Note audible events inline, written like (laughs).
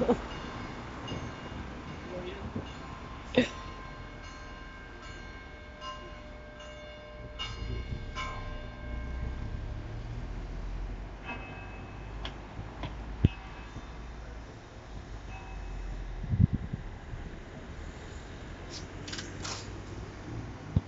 Yeah. (laughs)